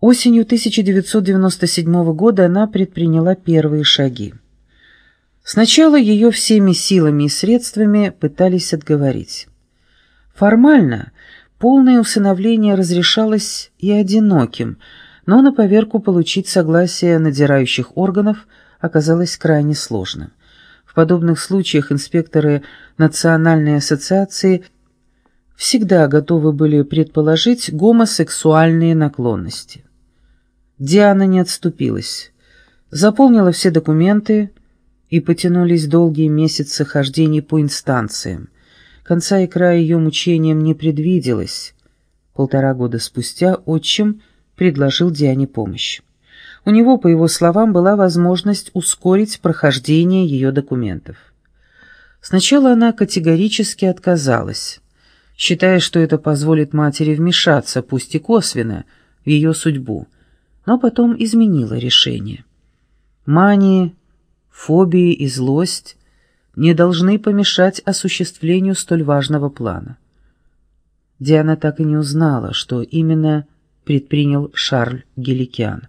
Осенью 1997 года она предприняла первые шаги. Сначала ее всеми силами и средствами пытались отговорить. Формально полное усыновление разрешалось и одиноким, но на поверку получить согласие надзирающих органов оказалось крайне сложно. В подобных случаях инспекторы Национальной ассоциации всегда готовы были предположить гомосексуальные наклонности. Диана не отступилась, заполнила все документы, и потянулись долгие месяцы хождений по инстанциям. Конца и края ее мучениям не предвиделось. Полтора года спустя отчим предложил Диане помощь. У него, по его словам, была возможность ускорить прохождение ее документов. Сначала она категорически отказалась, считая, что это позволит матери вмешаться, пусть и косвенно, в ее судьбу, но потом изменила решение. Мания фобии и злость не должны помешать осуществлению столь важного плана. Диана так и не узнала, что именно предпринял Шарль Геликян,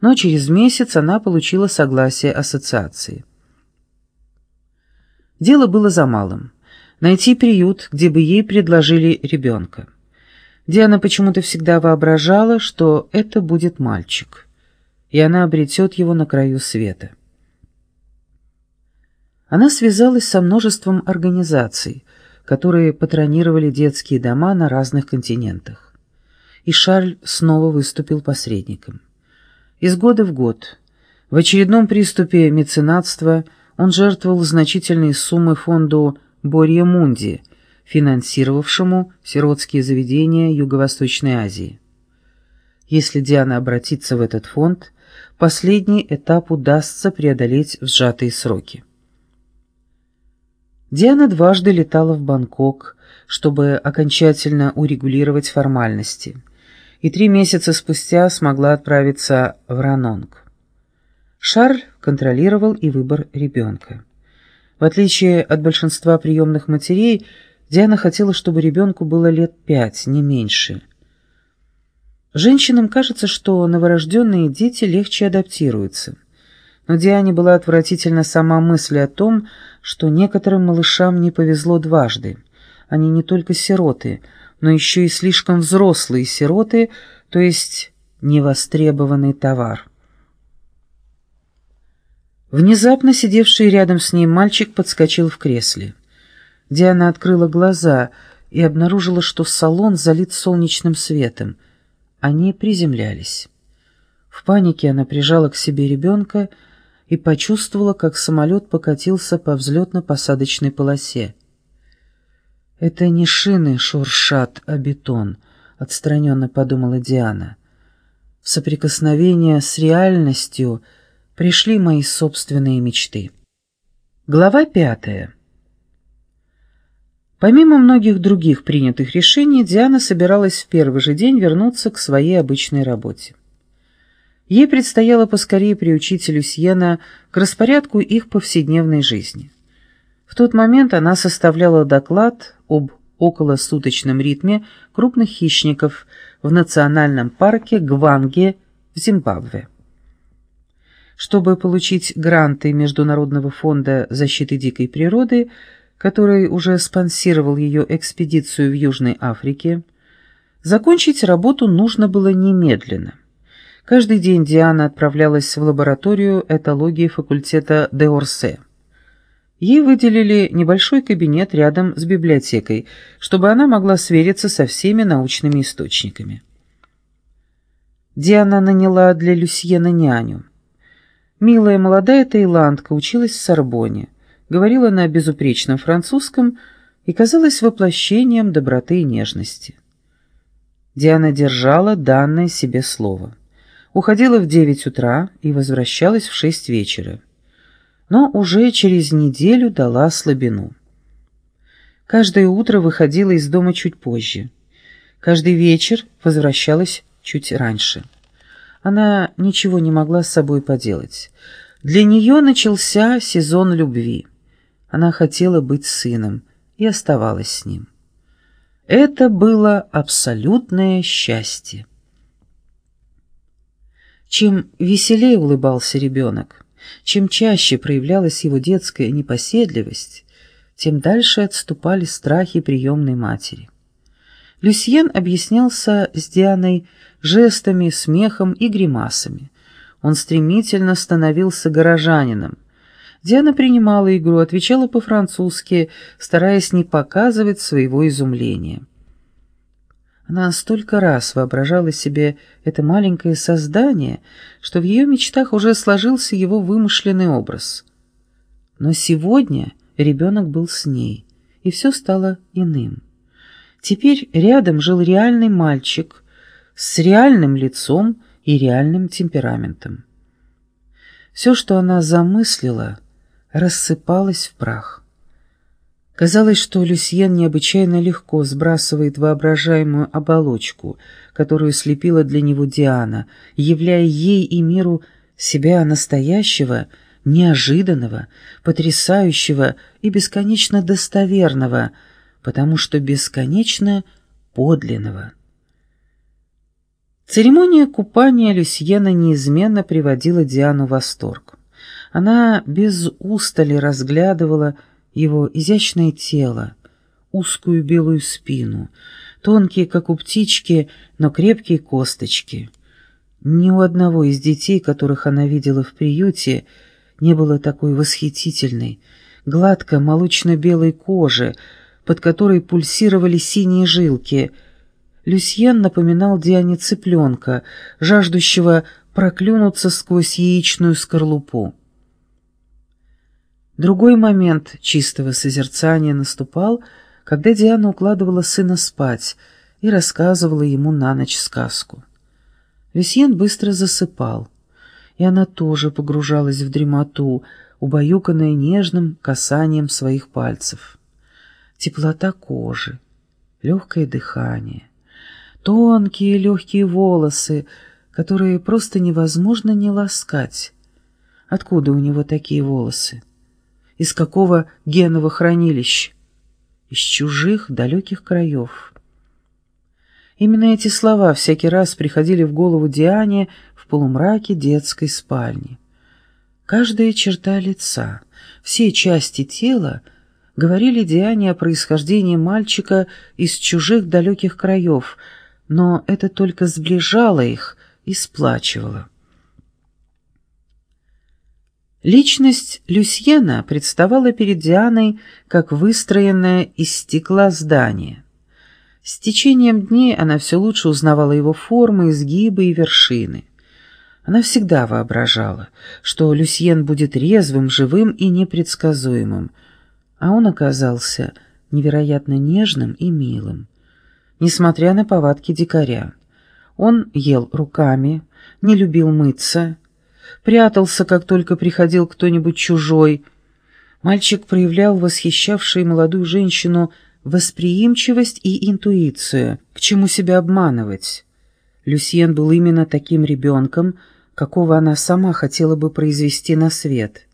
но через месяц она получила согласие ассоциации. Дело было за малым — найти приют, где бы ей предложили ребенка. Диана почему-то всегда воображала, что это будет мальчик, и она обретет его на краю света. Она связалась со множеством организаций, которые патронировали детские дома на разных континентах. И Шарль снова выступил посредником. Из года в год, в очередном приступе меценатства, он жертвовал значительные суммы фонду «Борья Мунди», финансировавшему сиротские заведения Юго-Восточной Азии. Если Диана обратится в этот фонд, последний этап удастся преодолеть в сжатые сроки. Диана дважды летала в Бангкок, чтобы окончательно урегулировать формальности, и три месяца спустя смогла отправиться в Ранонг. Шарль контролировал и выбор ребенка. В отличие от большинства приемных матерей, Диана хотела, чтобы ребенку было лет пять, не меньше. Женщинам кажется, что новорожденные дети легче адаптируются но Диане была отвратительна сама мысль о том, что некоторым малышам не повезло дважды. Они не только сироты, но еще и слишком взрослые сироты, то есть невостребованный товар. Внезапно сидевший рядом с ней мальчик подскочил в кресле. Диана открыла глаза и обнаружила, что салон залит солнечным светом. Они приземлялись. В панике она прижала к себе ребенка и почувствовала, как самолет покатился по взлетно-посадочной полосе. «Это не шины шуршат, а бетон», — отстраненно подумала Диана. «В соприкосновение с реальностью пришли мои собственные мечты». Глава пятая. Помимо многих других принятых решений, Диана собиралась в первый же день вернуться к своей обычной работе. Ей предстояло поскорее приучить Люсьена к распорядку их повседневной жизни. В тот момент она составляла доклад об околосуточном ритме крупных хищников в национальном парке Гванге в Зимбабве. Чтобы получить гранты Международного фонда защиты дикой природы, который уже спонсировал ее экспедицию в Южной Африке, закончить работу нужно было немедленно. Каждый день Диана отправлялась в лабораторию этологии факультета де Орсе. Ей выделили небольшой кабинет рядом с библиотекой, чтобы она могла свериться со всеми научными источниками. Диана наняла для Люсьена няню. Милая молодая таиландка училась в Сорбоне, говорила на безупречном французском и казалась воплощением доброты и нежности. Диана держала данное себе слово уходила в девять утра и возвращалась в шесть вечера. Но уже через неделю дала слабину. Каждое утро выходила из дома чуть позже. Каждый вечер возвращалась чуть раньше. Она ничего не могла с собой поделать. Для нее начался сезон любви. Она хотела быть сыном и оставалась с ним. Это было абсолютное счастье. Чем веселее улыбался ребенок, чем чаще проявлялась его детская непоседливость, тем дальше отступали страхи приемной матери. Люсьен объяснялся с Дианой жестами, смехом и гримасами. Он стремительно становился горожанином. Диана принимала игру, отвечала по-французски, стараясь не показывать своего изумления. Она столько раз воображала себе это маленькое создание, что в ее мечтах уже сложился его вымышленный образ. Но сегодня ребенок был с ней, и все стало иным. Теперь рядом жил реальный мальчик с реальным лицом и реальным темпераментом. Все, что она замыслила, рассыпалось в прах. Казалось, что Люсьен необычайно легко сбрасывает воображаемую оболочку, которую слепила для него Диана, являя ей и миру себя настоящего, неожиданного, потрясающего и бесконечно достоверного, потому что бесконечно подлинного. Церемония купания Люсьена неизменно приводила Диану в восторг. Она без устали разглядывала его изящное тело, узкую белую спину, тонкие, как у птички, но крепкие косточки. Ни у одного из детей, которых она видела в приюте, не было такой восхитительной, гладко молочно-белой кожи, под которой пульсировали синие жилки — Люсьен напоминал Диане цыпленка, жаждущего проклюнуться сквозь яичную скорлупу. Другой момент чистого созерцания наступал, когда Диана укладывала сына спать и рассказывала ему на ночь сказку. Люсьен быстро засыпал, и она тоже погружалась в дремоту, убаюканная нежным касанием своих пальцев. Теплота кожи, легкое дыхание тонкие легкие волосы, которые просто невозможно не ласкать. Откуда у него такие волосы? Из какого генного хранилища? Из чужих далеких краев. Именно эти слова всякий раз приходили в голову Диане в полумраке детской спальни. Каждая черта лица, все части тела говорили Диане о происхождении мальчика из чужих далеких краев — но это только сближало их и сплачивало. Личность Люсьена представала перед Дианой как выстроенное из стекла здание. С течением дней она все лучше узнавала его формы, изгибы и вершины. Она всегда воображала, что Люсьен будет резвым, живым и непредсказуемым, а он оказался невероятно нежным и милым несмотря на повадки дикаря. Он ел руками, не любил мыться, прятался, как только приходил кто-нибудь чужой. Мальчик проявлял восхищавшую молодую женщину восприимчивость и интуицию, к чему себя обманывать. Люсьен был именно таким ребенком, какого она сама хотела бы произвести на свет —